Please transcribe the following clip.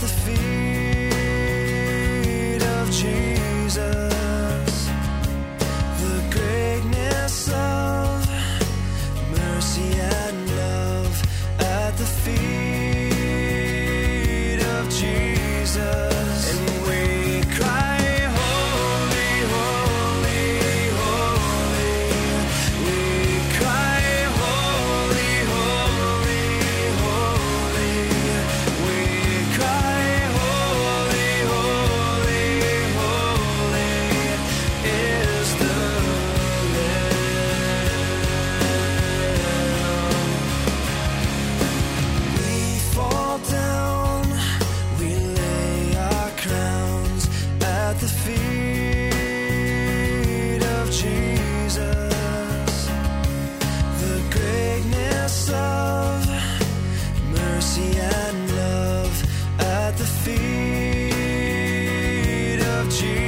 the feet and love at the feet of Jesus.